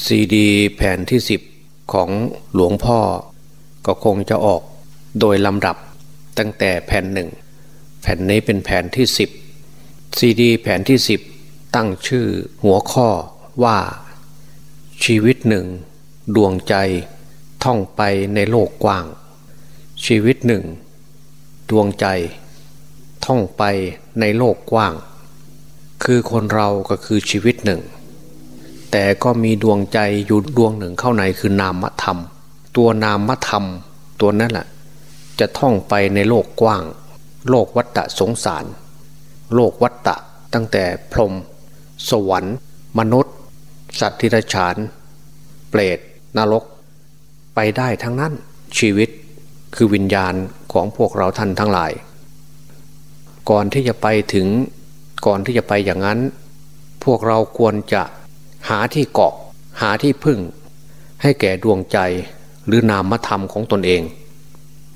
ซีดีแผ่นที่สิบของหลวงพ่อ ก็คงจะออกโดยลำดับตั้งแต่แผ่นหนึ่งแผ่นนี้เป็นแผ่นที่สิบซีดีแผ่นที่สิบตั้งชื่อหัวข้อว่า ชีวิตหนึ่ง ดวงใจท่องไปในโลกกว้าง ชีวิตหนึ่ง ดวงใจ ท่องไปในโลกกว้าง คือคนเราก็คือชีวิตหนึ่ง แต่ก็มีดวงใจอยู่ดวงหนึ่งเข้าในคือนามธรรม ตัวนามธรรม ตัวนั้นแหละจะท่องไปในโลกกว้าง โลกวัฏฏะสงสาร โลกวัฏฏะตั้งแต่พรหมสวรรค์ มนุษย์ สัตว์ทิรฉาน เปรตนรก ไปได้ทั้งนั้นชีวิตคือวิญญาณของพวกเราท่านทั้งหลาย ก่อนที่จะไปถึงก่อนที่จะไปอย่างนั้น พวกเราควรจะ หาที่เกาะหาที่พึ่ง ให้แก่ดวงใจหรือนามธรรมของตนเอง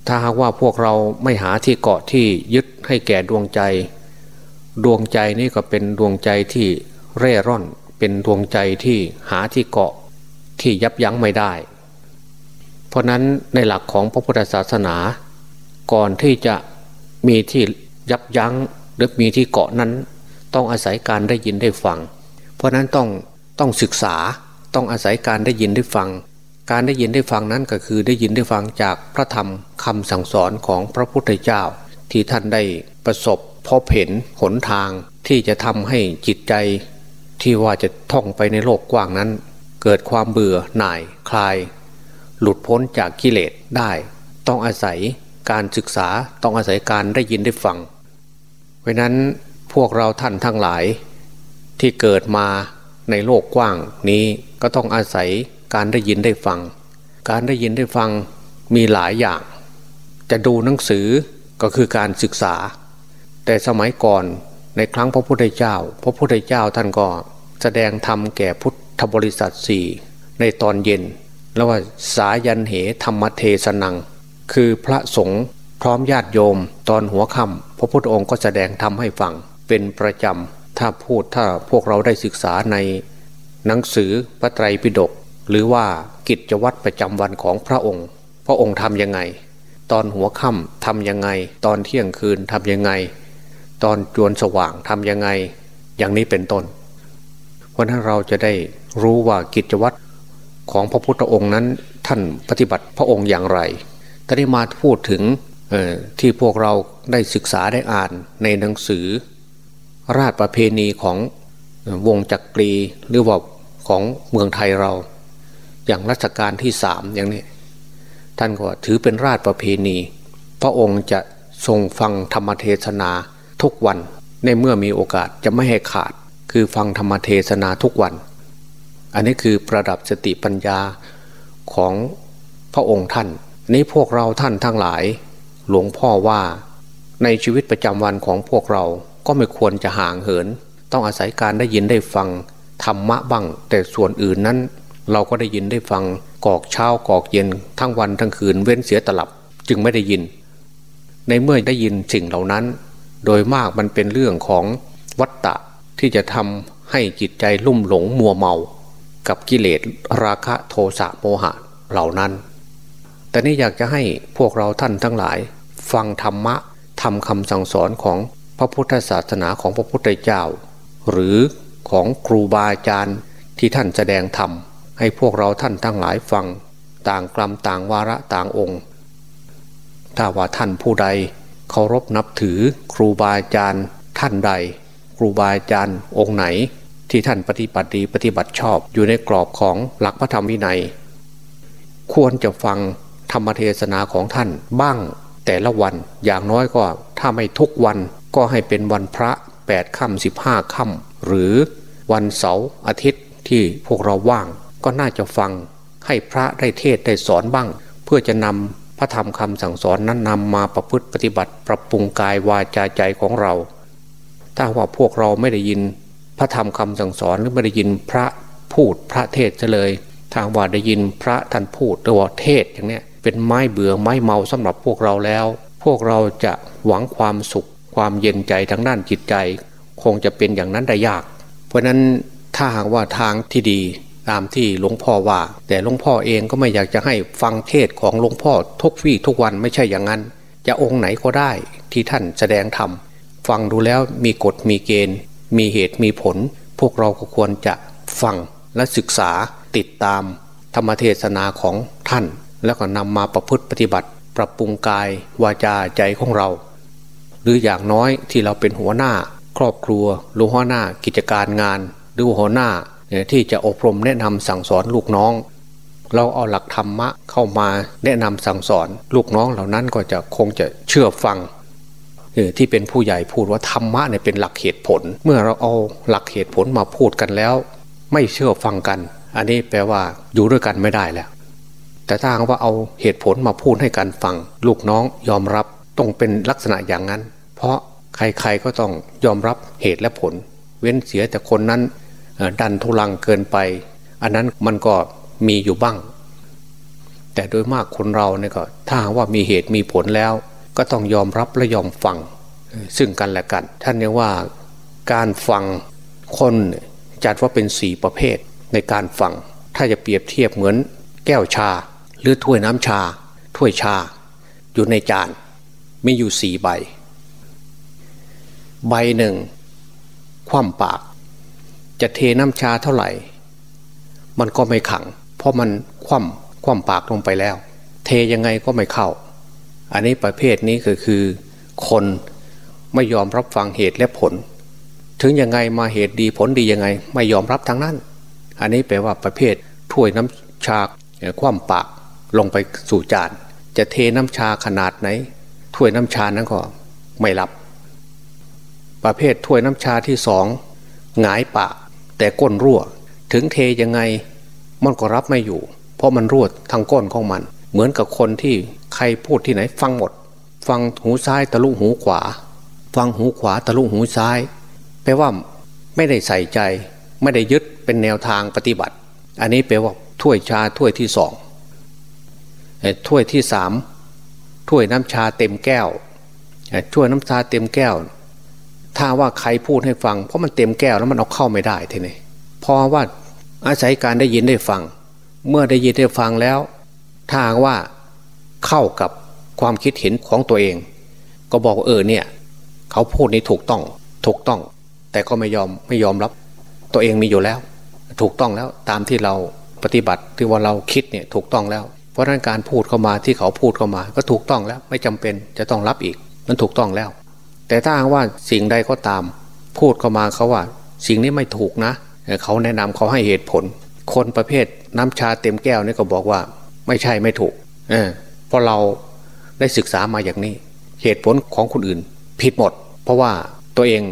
ถ้าหากว่าพวกเราไม่หาที่เกาะที่ยึดให้แก่ดวงใจ ดวงใจนี่ก็เป็นดวงใจที่เร่ร่อนเป็นดวงใจที่หาที่เกาะที่ยับยั้งไม่ได้ เพราะนั้นในหลักของพระพุทธศาสนา ก่อนที่จะมีที่ยับยั้งหรือมีที่เกาะนั้น ต้องอาศัยการได้ยินได้ฟัง เพราะนั้นต้อง ต้องศึกษาต้องอาศัยการได้ยินได้ฟัง การได้ยินได้ฟังนั้นก็คือได้ยินได้ฟังจากพระธรรมคำสั่งสอนของพระพุทธเจ้า ที่ท่านได้ประสบพบเห็นหนทางที่จะทำให้จิตใจ ที่ว่าจะท่องไปในโลกกว้างนั้น เกิดความเบื่อหน่ายคลาย หลุดพ้นจากกิเลสได้ ต้องอาศัยการศึกษาต้องอาศัยการได้ยินได้ฟัง เพราะนั้นพวกเราท่านทั้งหลายที่เกิดมา ในโลกกว้างนี้ก็ต้องอาศัยการได้ยินได้ฟัง การได้ยินได้ฟังมีหลายอย่าง จะดูหนังสือก็คือการศึกษา แต่สมัยก่อนในครั้งพระพุทธเจ้า พระพุทธเจ้าท่านก็แสดงธรรมแก่พุทธบริษัทสี่ในตอนเย็น แล้วว่าสายันเหธรรมเทศนัง คือพระสงฆ์พร้อมญาติโยม ตอนหัวค่ำพระพุทธองค์ก็แสดงธรรมให้ฟังเป็นประจำ ถ้าพูดถ้าพวกเราได้ศึกษาในหนังสือพระไตรปิฎกหรือว่ากิจวัตรประจำวันของพระองค์ พระองค์ทำยังไง ตอนหัวค่ำทำยังไง ตอนเที่ยงคืนทำยังไง ตอนจวนสว่างทำยังไง อย่างนี้เป็นต้นเพราะนั้นเราจะได้รู้ว่ากิจวัตรของพระพุทธองค์นั้นท่านปฏิบัติพระองค์อย่างไรตอนนี้มาพูดถึงที่พวกเราได้ศึกษาได้อ่านในหนังสือ ราชประเพณีของวงจักรีหรือว่าของเมืองไทยเรา อย่างรัชกาลที่สามอย่างนี้ ท่านก็ถือเป็นราชประเพณี พระองค์จะทรงฟังธรรมเทศนาทุกวันในเมื่อมีโอกาสจะไม่ให้ขาด คือฟังธรรมเทศนาทุกวัน อันนี้คือประดับสติปัญญาของพระองค์ท่านนี้พวกเราท่านทั้งหลาย หลวงพ่อว่าในชีวิตประจำวันของพวกเรา ก็ไม่ควรจะห่างเหิน ต้องอาศัยการได้ยินได้ฟังธรรมะบ้าง แต่ส่วนอื่นนั้น เราก็ได้ยินได้ฟังกอกเช้ากอกเย็นทั้งวันทั้งคืนเว้นเสียตลับจึงไม่ได้ยิน ในเมื่อได้ยินสิ่งเหล่านั้น โดยมากมันเป็นเรื่องของวัตตะที่จะทำให้จิตใจลุ่มหลงมัวเมา กับกิเลสราคะโทสะโมหะเหล่านั้น แต่นี่อยากจะให้พวกเราท่านทั้งหลาย ฟังธรรมะทำคำสั่งสอนของ พระพุทธศาสนาของพระพุทธเจ้า หรือของครูบาอาจารย์ที่ท่านแสดงธรรมให้พวกเราท่านทั้งหลายฟังต่างกลัมต่างวาระต่างองค์ ถ้าว่าท่านผู้ใดเคารพนับถือครูบาอาจารย์ท่านใด ครูบาอาจารย์องค์ไหน ที่ท่านปฏิบัติดีปฏิบัติชอบอยู่ในกรอบของหลักพระธรรมวินัย ควรจะฟังธรรมเทศนาของท่านบ้างแต่ละวันอย่างน้อยก็ถ้าไม่ทุกวัน ก็ให้เป็นวันพระแปดค่ำสิบห้าค่ำหรือวันเสาร์อาทิตย์ที่พวกเราว่าง ก็น่าจะฟังให้พระได้เทศได้สอนบ้าง เพื่อจะนำพระธรรมคำสั่งสอนนั้นนำมาประพฤติปฏิบัติ ปรับปรุงกายวาจาใจของเรา ถ้าว่าพวกเราไม่ได้ยินพระธรรมคำสั่งสอนหรือไม่ได้ยินพระพูดพระเทศจะเลย ทางว่าได้ยินพระท่านพูดหรือว่าเทศอย่างนี้เป็นไม้เบื่อไม้เมาสำหรับพวกเราแล้ว พวกเราจะหวังความสุข ความเย็นใจทางด้านจิตใจ คงจะเป็นอย่างนั้นได้ยาก เพราะนั้นถ้าหากว่าทางที่ดีตามที่หลวงพ่อว่า แต่หลวงพ่อเองก็ไม่อยากจะให้ฟังเทศของหลวงพ่อทุกวี่ทุกวันไม่ใช่อย่างนั้น จะองค์ไหนก็ได้ที่ท่านแสดงธรรมฟังดูแล้วมีกฎมีเกณฑ์ มีเหตุมีผล พวกเราก็ควรจะฟังและศึกษาติดตาม ธรรมเทศนาของท่าน แล้วก็นำมาประพฤติปฏิบัติ ปรับปรุงกายวาจาใจของเรา หรืออย่างน้อยที่เราเป็นหัวหน้า ครอบครัวหรือหัวหน้ากิจการงาน หรือหัวหน้าที่จะอบรมแนะนำสั่งสอนลูกน้อง เราเอาหลักธรรมะเข้ามาแนะนำสั่งสอน ลูกน้องเหล่านั้นก็จะคงจะเชื่อฟังที่เป็นผู้ใหญ่พูดว่าธรรมะเนี่ยเป็นหลักเหตุผล เมื่อเราเอาหลักเหตุผลมาพูดกันแล้ว ไม่เชื่อฟังกัน อันนี้แปลว่าอยู่ด้วยกันไม่ได้แล้ว แต่ถ้าว่าเอาเหตุผลมาพูดให้กันฟัง ลูกน้องยอมรับต้องเป็นลักษณะอย่างนั้น เพราะใครๆก็ต้องยอมรับเหตุและผล เว้นเสียแต่คนนั้นดันทุลังเกินไป อันนั้นมันก็มีอยู่บ้าง แต่โดยมากคนเราเนี่ยก็ถ้าว่ามีเหตุมีผลแล้ว ก็ต้องยอมรับและยอมฟัง ซึ่งกันและกัน ท่านเรียกว่าการฟังคนจัดว่าเป็นสีประเภทในการฟัง ถ้าจะเปรียบเทียบเหมือนแก้วชา หรือถ้วยน้ำชา ถ้วยชา อยู่ในจานมีอยู่สี่ใบ ใบหนึ่ง คว่ำปาก จะเทน้ำชาเท่าไหร่ มันก็ไม่ขัง เพราะมันคว่ำคว่ำปากลงไปแล้ว เทยังไงก็ไม่เข้า อันนี้ประเภทนี้ก็คือ คนไม่ยอมรับฟังเหตุและผล ถึงยังไงมาเหตุดีผลดียังไง ไม่ยอมรับทั้งนั้น อันนี้แปลว่าประเภทถ้วยน้ำชาคว่ำปากลงไปสู่จาน จะเทน้ำชาขนาดไหนถ้วยน้ำชานั้นก็ไม่รับ ประเภทถ้วยน้ำชาที่สองหงายปากแต่ก้นรั่ว ถึงเทยังไงมันก็รับไม่อยู่ เพราะมันรั่วทางก้นของมัน เหมือนกับคนที่ใครพูดที่ไหนฟังหมด ฟังหูซ้ายทะลุหูขวา ฟังหูขวาทะลุหูซ้าย แปลว่าไม่ได้ใส่ใจ ไม่ได้ยึดเป็นแนวทางปฏิบัติ อันนี้แปลว่าถ้วยชาถ้วยที่สองถ้วยที่สามถ้วยน้ำชาเต็มแก้วถ้วยน้ำชาเต็มแก้ว ถ้าว่าใครพูดให้ฟัง เพราะมันเต็มแก้วแล้วมันเอาเข้าไม่ได้ทีนี้เพราะว่าอาศัยการได้ยินได้ฟัง เมื่อได้ยินได้ฟังแล้ว ถ้าว่าเข้ากับความคิดเห็นของตัวเอง ก็บอกเออเนี่ย เขาพูดนี้ถูกต้องถูกต้อง แต่ก็ไม่ยอมไม่ยอมรับ ตัวเองมีอยู่แล้ว ถูกต้องแล้วตามที่เราปฏิบัติที่ว่าเราคิดเนี่ยถูกต้องแล้ว เพราะนั้นการพูดเข้ามาที่เขาพูดเข้ามา ก็ถูกต้องแล้วไม่จำเป็นจะต้องรับอีกมันถูกต้องแล้ว แต่ถ้าว่าสิ่งใดก็ตาม พูดเข้ามาเขาว่า สิ่งนี้ไม่ถูกนะเขาแนะนำเขาให้เหตุผล คนประเภทน้ำชาเต็มแก้วนี่ก็บอกว่า ไม่ใช่ไม่ถูก เออเพราะเราได้ศึกษามาอย่างนี้ เหตุผลของคนอื่น ผิดหมด เพราะว่าตัวเอง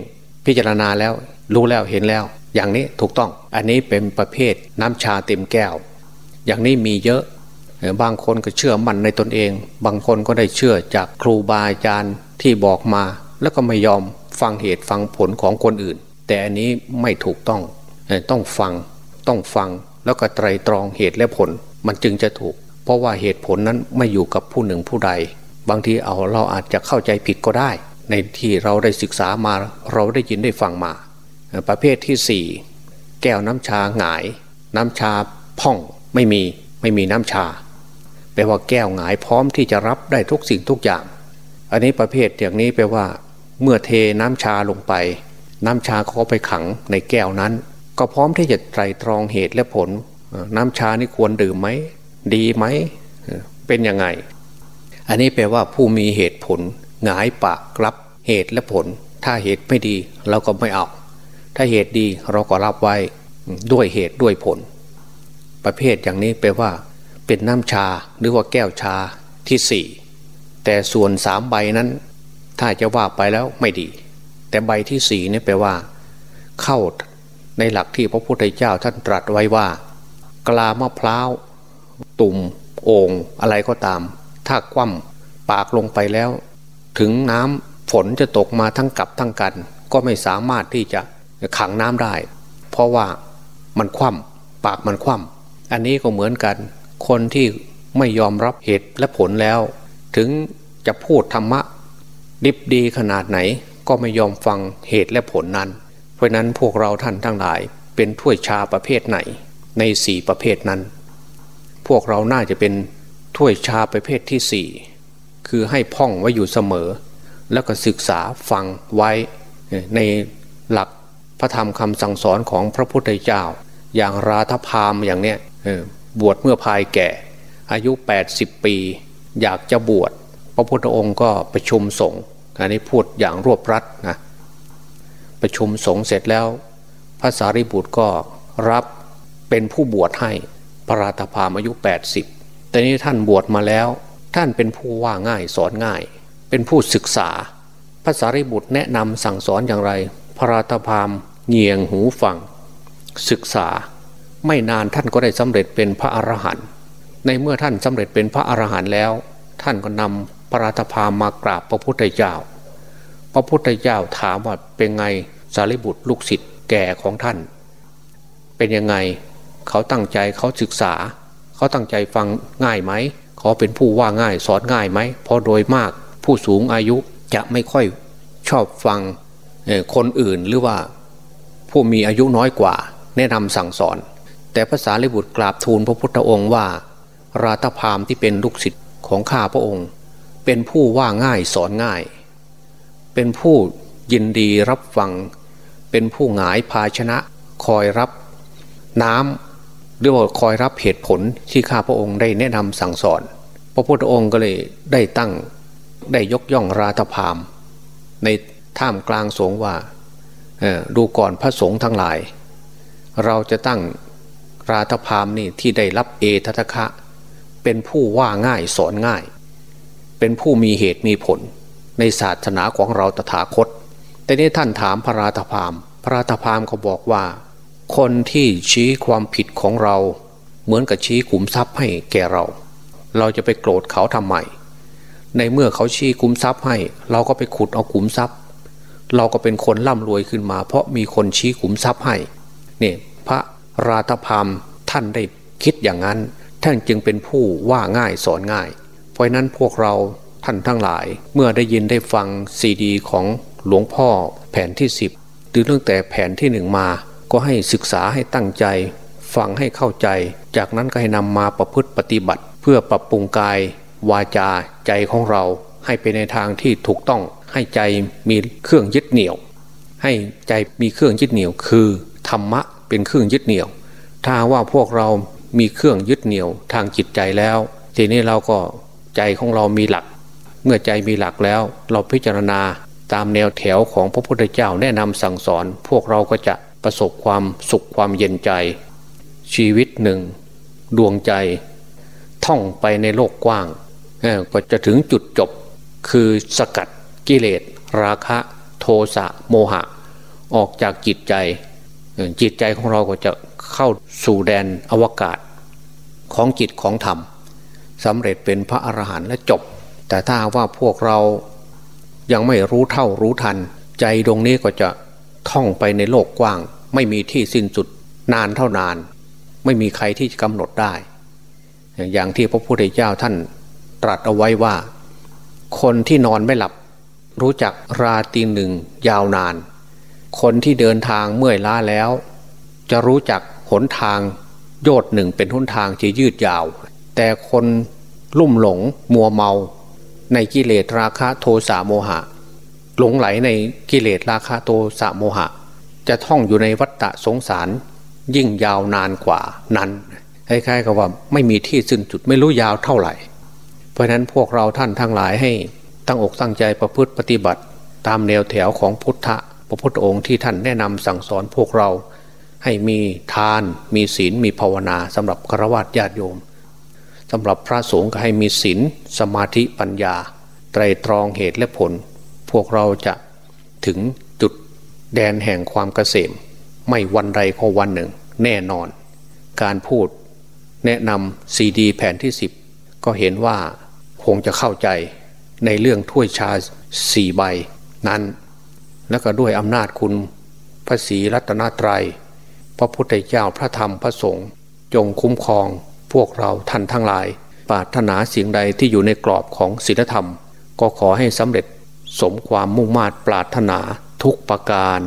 พิจารณาแล้ว รู้แล้วเห็นแล้ว อย่างนี้ถูกต้อง อันนี้เป็นประเภทน้ำชาเต็มแก้ว อย่างนี้มีเยอะบางคนก็เชื่อมั่นในตนเอง บางคนก็ได้เชื่อจากครูบาอาจารย์ที่บอกมา แล้วก็ไม่ยอมฟังเหตุฟังผลของคนอื่น แต่อันนี้ไม่ถูกต้องต้องฟังต้องฟังแล้วก็ไตรตรองเหตุและผลมันจึงจะถูก เพราะว่าเหตุผลนั้นไม่อยู่กับผู้หนึ่งผู้ใด บางทีเอาเราอาจจะเข้าใจผิดก็ได้ ในที่เราได้ศึกษามาเราได้ยินได้ฟังมา ประเภทที่สี่แก้วน้ำชาหงาย น้ำชาพ่องไม่มีไม่มีน้ำชาแปลว่าแก้วหงายพร้อมที่จะรับได้ทุกสิ่งทุกอย่าง อันนี้ประเภทอย่างนี้แปลว่า เมื่อเทน้ำชาลงไป น้ำชาเขาไปขังในแก้วนั้น ก็พร้อมที่จะไตรตรองเหตุและผล น้ำชานี่ควรดื่มไหม ดีไหม เป็นยังไง อันนี้แปลว่าผู้มีเหตุผลหงายปากรับเหตุและผล ถ้าเหตุไม่ดีเราก็ไม่เอาถ้าเหตุดีเราก็รับไว้ด้วยเหตุด้วยผล ประเภทอย่างนี้แปลว่า เป็นน้ำชาหรือว่าแก้วชาที่สี่แต่ส่วนสามใบนั้น ถ้าจะว่าไปแล้วไม่ดี แต่ใบที่สี่นี่แปลว่า เข้าในหลักที่พระพุทธเจ้าท่านตรัสไว้ว่า กลามะพร้าวตุ่มโอ่งอะไรก็ตาม ถ้าคว่ำปากลงไปแล้ว ถึงน้ำฝนจะตกมาทั้งกับทั้งกัน ก็ไม่สามารถที่จะขังน้ำได้ เพราะว่ามันคว่ำปากมันคว่ำอันนี้ก็เหมือนกัน คนที่ไม่ยอมรับเหตุและผลแล้ว ถึงจะพูดธรรมะ ดิบดีขนาดไหนก็ไม่ยอมฟังเหตุและผลนั้น เพราะนั้นพวกเราท่านทั้งหลายเป็นถ้วยชาประเภทไหนในสี่ประเภทนั้น พวกเราน่าจะเป็นถ้วยชาประเภทที่สี่คือให้พ่องไว้อยู่เสมอ แล้วก็ศึกษาฟังไว้ในหลักพระธรรมคำสั่งสอนของพระพุทธเจ้า อย่างราธพามอย่างเนี้ยบวชเมื่อภายแก่ อายุ 80 ปี อยากจะบวช พระพุทธองค์ก็ประชุมสงฆ์อันนี้พูดอย่างรวบรัดนะประชุมสงฆ์เสร็จแล้ว พระสารีบุตรก็รับเป็นผู้บวชให้พระราธพามอายุ 80 แต่นี้ท่านบวชมาแล้ว ท่านเป็นผู้ว่าง่ายสอนง่าย เป็นผู้ศึกษาพระสารีบุตรแนะนำสั่งสอนอย่างไร พระราธพามเงียงหูฟัง ศึกษาไม่นานท่านก็ได้สำเร็จเป็นพระอรหันต์ในเมื่อท่านสำเร็จเป็นพระอรหันต์แล้ว ท่านก็นำพ ระราธพามมากราบพระพุทธเจ้า พระพุทธเจ้าถามว่าเป็นไงสารีบุตรลูกศิษย์แก่ของท่าน เป็นยังไงเขาตั้งใจเขาศึกษา เขาตั้งใจฟังง่ายไหมเขาเป็นผู้ว่าง่ายสอนง่ายไหมเพราะโดยมากผู้สูงอายุจะไม่ค่อยชอบฟังคนอื่นหรือว่าผู้มีอายุน้อยกว่า แนะนำสั่งสอน แต่ภาษาลิบุตรกราบทูลพระพุทธองค์ว่า ราตพามที่เป็นลูกศิษย์ของข้าพระองค์ เป็นผู้ว่าง่ายสอนง่าย เป็นผู้ยินดีรับฟัง เป็นผู้หงายภาชนะคอยรับน้ำหรือว่าคอยรับเหตุผลที่ข้าพระองค์ได้แนะนำสั่งสอน พระพุทธองค์ก็เลยได้ตั้งได้ยกย่องราตพาม ในท่ามกลางสงว่าดูก่อนพระสงฆ์ทั้งหลาย เราจะตั้งราตพามนี่ที่ได้รับเอททคะ เป็นผู้ว่าง่ายสอนง่าย เป็นผู้มีเหตุมีผล ในศาสนาของเราตถาคต แต่นี้ท่านถามพระราตพาม พระราตพามเขาบอกว่า คนที่ชี้ความผิดของเรา เหมือนกับชี้ขุมทรัพย์ให้แก่เรา เราจะไปโกรธเขาทำไม ในเมื่อเขาชี้คุ้มทรัพย์ให้ เราก็ไปขุดเอาขุมทรัพย์ เราก็เป็นคนร่ำรวยขึ้นมา เพราะมีคนชี้ขุมทรัพย์ให้เนี่ยพระราตพามท่านได้คิดอย่างนั้น ท่านจึงเป็นผู้ว่าง่ายสอนง่าย เพราะนั้นพวกเราท่านทั้งหลาย เมื่อได้ยินได้ฟังซีดีของหลวงพ่อแผ่นที่สิบหรือตั้งแต่แผ่นที่หนึ่งมา ก็ให้ศึกษาให้ตั้งใจ ฟังให้เข้าใจ จากนั้นก็ให้นำมาประพฤติปฏิบัติ เพื่อปรับปรุงกาย วาจาใจของเราให้ไปในทางที่ถูกต้องให้ใจมีเครื่องยึดเหนี่ยว ให้ใจมีเครื่องยึดเหนี่ยว คือธรรมะเป็นเครื่องยึดเหนี่ยว ถ้าว่าพวกเรามีเครื่องยึดเหนี่ยวทางจิตใจแล้ว ทีนี้เราก็ ใจของเรามีหลัก เมื่อใจมีหลักแล้ว เราพิจารณาตามแนวแถวของพระพุทธเจ้าแนะนำสั่งสอน พวกเราก็จะประสบความสุขความเย็นใจ ชีวิตหนึ่ง ดวงใจ ท่องไปในโลกกว้างก็จะถึงจุดจบคือสกัดกิเลส ราคะโทสะโมหะ ออกจากจิตใจ จิตใจของเราก็จะเข้าสู่แดนอวกาศของจิตของธรรม สำเร็จเป็นพระอรหันต์และจบ แต่ถ้าว่าพวกเรายังไม่รู้เท่ารู้ทัน ใจดวงนี้ก็จะท่องไปในโลกกว้าง ไม่มีที่สิ้นสุดนานเท่านาน ไม่มีใครที่จะกำหนดได้ อย่างที่พระพุทธเจ้าท่านตรัสเอาไว้ว่า คนที่นอนไม่หลับ รู้จักราตีหนึ่งยาวนาน คนที่เดินทางเมื่อยล้าแล้ว จะรู้จักหนทางโยดหนึ่งเป็นหนทางที่ยืดยาว แต่คนลุ่มหลงมัวเมาในกิเลสราคะโทสะโมหะ หลงไหลในกิเลสราคะโทสะโมหะ จะท่องอยู่ในวัฏฏะสงสาร ยิ่งยาวนานกว่านั้นคล้ายๆกับว่าไม่มีที่สิ้นจุดไม่รู้ยาวเท่าไหร่ เพราะนั้นพวกเราท่านทั้งหลายให้ตั้งอกตั้งใจประพฤติปฏิบัติ ตามแนวแถวของพุทธะพระพุทธองค์ที่ท่านแนะนำสั่งสอนพวกเรา ให้มีทาน มีศีลมีภาวนาสำหรับฆราวาสญาติโยม สำหรับพระสงฆ์ก็ให้มีศีลสมาธิปัญญา ไตรตรองเหตุและผล พวกเราจะถึงจุดแดนแห่งความเกษม ไม่วันใดก็วันหนึ่ง แน่นอน การพูดแนะนำซีดีแผ่นที่สิบก็เห็นว่าคงจะเข้าใจในเรื่องถ้วยชาสี่ใบนั้น แล้วก็ด้วยอำนาจคุณพระศรีรัตนตรยัย พระพุทธเจ้าพระธรรมพระสงฆ์จงคุ้มครอง พวกเราท่านทั้งหลาย ปรารถนาสิ่งใดที่อยู่ในกรอบของศีลธรรม ก็ขอให้สำเร็จสมความมุ่งมา่ปรารถนาทุกประการ